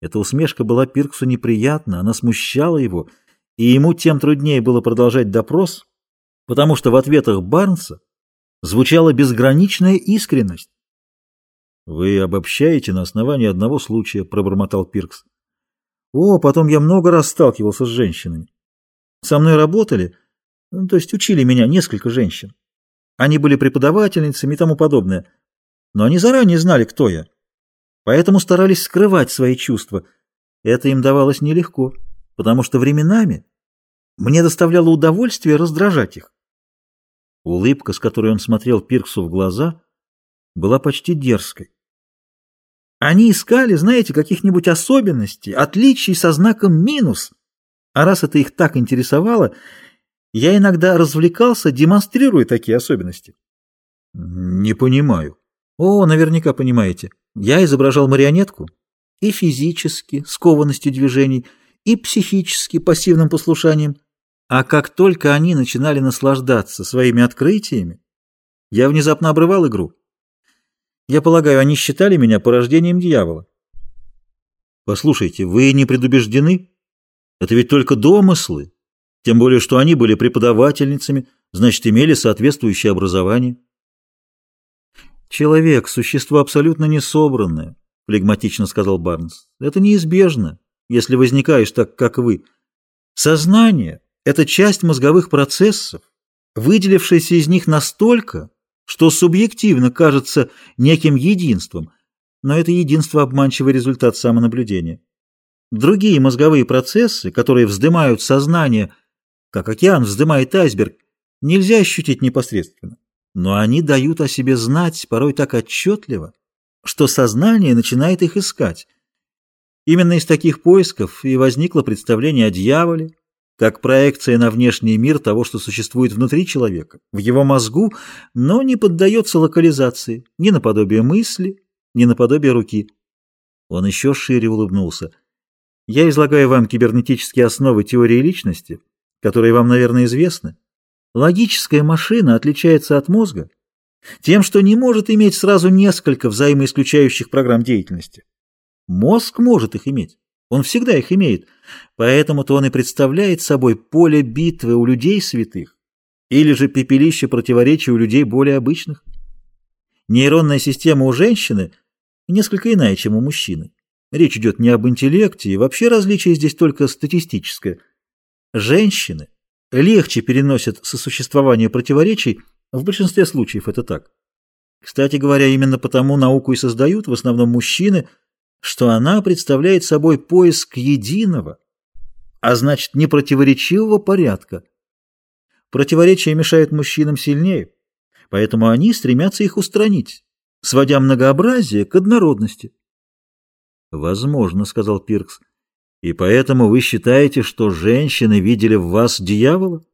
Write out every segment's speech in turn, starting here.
Эта усмешка была Пирксу неприятна, она смущала его, и ему тем труднее было продолжать допрос, потому что в ответах Барнса звучала безграничная искренность. «Вы обобщаете на основании одного случая», — пробормотал Пиркс. «О, потом я много раз сталкивался с женщинами. Со мной работали, ну, то есть учили меня несколько женщин. Они были преподавательницами и тому подобное, но они заранее знали, кто я, поэтому старались скрывать свои чувства. Это им давалось нелегко, потому что временами мне доставляло удовольствие раздражать их. Улыбка, с которой он смотрел Пирксу в глаза, была почти дерзкой. Они искали, знаете, каких-нибудь особенностей, отличий со знаком минус. А раз это их так интересовало, я иногда развлекался, демонстрируя такие особенности. Не понимаю. О, наверняка понимаете. Я изображал марионетку и физически, скованностью движений, и психически, пассивным послушанием. А как только они начинали наслаждаться своими открытиями, я внезапно обрывал игру. Я полагаю, они считали меня порождением дьявола. Послушайте, вы не предубеждены? Это ведь только домыслы. Тем более, что они были преподавательницами, значит, имели соответствующее образование. Человек – существо абсолютно несобранное, флегматично сказал Барнс. Это неизбежно, если возникаешь так, как вы. Сознание – это часть мозговых процессов, выделившаяся из них настолько, что субъективно кажется неким единством, но это единство – обманчивый результат самонаблюдения. Другие мозговые процессы, которые вздымают сознание, как океан вздымает айсберг, нельзя ощутить непосредственно, но они дают о себе знать порой так отчетливо, что сознание начинает их искать. Именно из таких поисков и возникло представление о дьяволе, как проекция на внешний мир того, что существует внутри человека, в его мозгу, но не поддается локализации, ни наподобие мысли, ни наподобие руки. Он еще шире улыбнулся. Я излагаю вам кибернетические основы теории личности, которые вам, наверное, известны. Логическая машина отличается от мозга тем, что не может иметь сразу несколько взаимоисключающих программ деятельности. Мозг может их иметь. Он всегда их имеет, поэтому-то он и представляет собой поле битвы у людей святых или же пепелище противоречий у людей более обычных. Нейронная система у женщины несколько иная, чем у мужчины. Речь идет не об интеллекте, и вообще различие здесь только статистическое. Женщины легче переносят сосуществование противоречий, в большинстве случаев это так. Кстати говоря, именно потому науку и создают в основном мужчины – что она представляет собой поиск единого, а значит непротиворечивого порядка. Противоречия мешают мужчинам сильнее, поэтому они стремятся их устранить, сводя многообразие к однородности. «Возможно», — сказал Пиркс, — «и поэтому вы считаете, что женщины видели в вас дьявола?»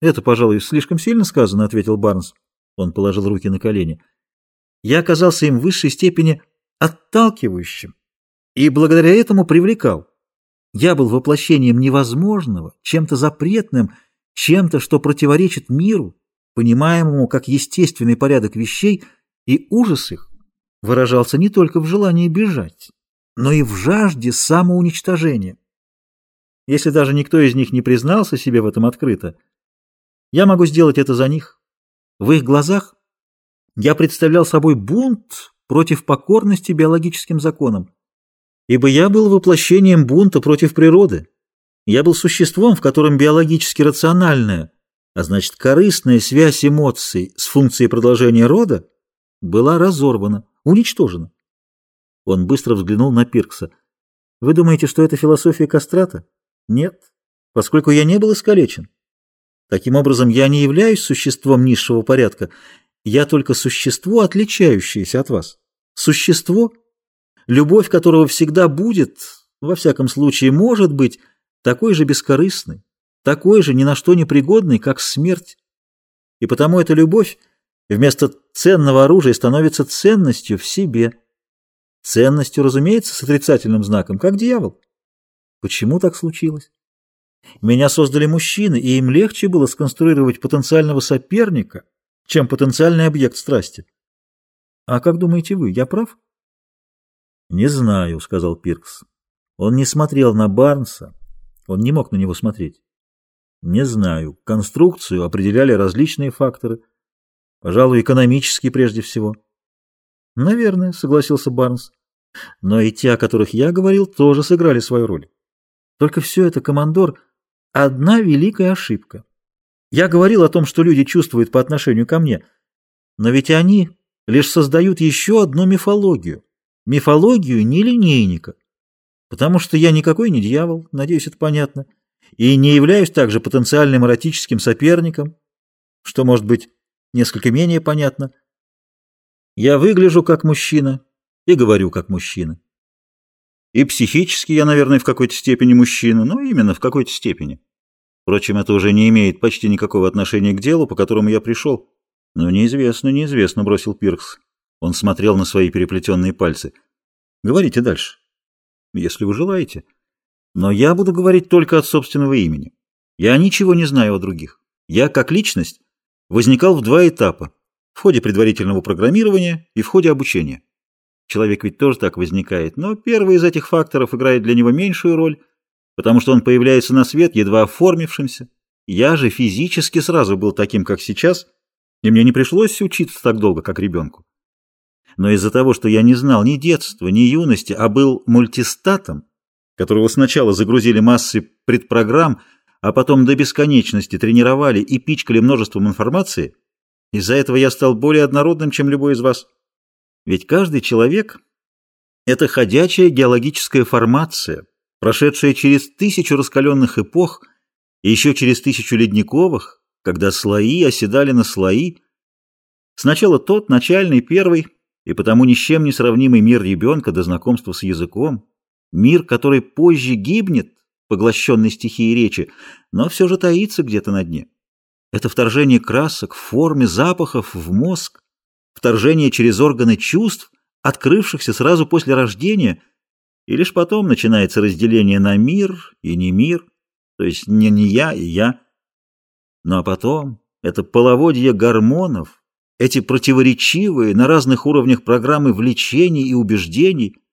«Это, пожалуй, слишком сильно сказано», — ответил Барнс. Он положил руки на колени. «Я оказался им в высшей степени отталкивающим и благодаря этому привлекал. Я был воплощением невозможного, чем-то запретным, чем-то, что противоречит миру, понимаемому как естественный порядок вещей, и ужас их выражался не только в желании бежать, но и в жажде самоуничтожения. Если даже никто из них не признался себе в этом открыто, я могу сделать это за них. В их глазах я представлял собой бунт против покорности биологическим законам, ибо я был воплощением бунта против природы. Я был существом, в котором биологически рациональная, а значит корыстная связь эмоций с функцией продолжения рода была разорвана, уничтожена. Он быстро взглянул на Пиркса. «Вы думаете, что это философия кастрата?» «Нет, поскольку я не был искалечен. Таким образом, я не являюсь существом низшего порядка, я только существо, отличающееся от вас. Существо, любовь которого всегда будет, во всяком случае может быть, такой же бескорыстной, такой же ни на что не пригодной, как смерть. И потому эта любовь вместо ценного оружия становится ценностью в себе. Ценностью, разумеется, с отрицательным знаком, как дьявол. Почему так случилось? Меня создали мужчины, и им легче было сконструировать потенциального соперника, чем потенциальный объект страсти. А как думаете вы, я прав? «Не знаю», — сказал Пиркс. Он не смотрел на Барнса, он не мог на него смотреть. «Не знаю. Конструкцию определяли различные факторы, пожалуй, экономические прежде всего». «Наверное», — согласился Барнс. «Но и те, о которых я говорил, тоже сыграли свою роль. Только все это, командор, одна великая ошибка. Я говорил о том, что люди чувствуют по отношению ко мне, но ведь они лишь создают еще одну мифологию. Мифологию нелинейника. Потому что я никакой не дьявол, надеюсь, это понятно, и не являюсь также потенциальным эротическим соперником, что может быть несколько менее понятно. Я выгляжу как мужчина и говорю как мужчина. И психически я, наверное, в какой-то степени мужчина, но именно в какой-то степени. Впрочем, это уже не имеет почти никакого отношения к делу, по которому я пришел. Но неизвестно, неизвестно, бросил Пиркс. Он смотрел на свои переплетенные пальцы. Говорите дальше, если вы желаете. Но я буду говорить только от собственного имени. Я ничего не знаю о других. Я, как личность, возникал в два этапа. В ходе предварительного программирования и в ходе обучения. Человек ведь тоже так возникает, но первый из этих факторов играет для него меньшую роль, потому что он появляется на свет, едва оформившимся. Я же физически сразу был таким, как сейчас, и мне не пришлось учиться так долго, как ребенку. Но из-за того, что я не знал ни детства, ни юности, а был мультистатом, которого сначала загрузили массы предпрограмм, а потом до бесконечности тренировали и пичкали множеством информации, из-за этого я стал более однородным, чем любой из вас. Ведь каждый человек — это ходячая геологическая формация, прошедшая через тысячу раскаленных эпох и еще через тысячу ледниковых, когда слои оседали на слои. Сначала тот, начальный, первый, и потому ни с чем не сравнимый мир ребенка до знакомства с языком, мир, который позже гибнет, поглощенный стихией речи, но все же таится где-то на дне. Это вторжение красок, формы, запахов в мозг, вторжение через органы чувств, открывшихся сразу после рождения, и лишь потом начинается разделение на мир и не мир, то есть не не я и я. Ну а потом это половодье гормонов, эти противоречивые на разных уровнях программы влечений и убеждений –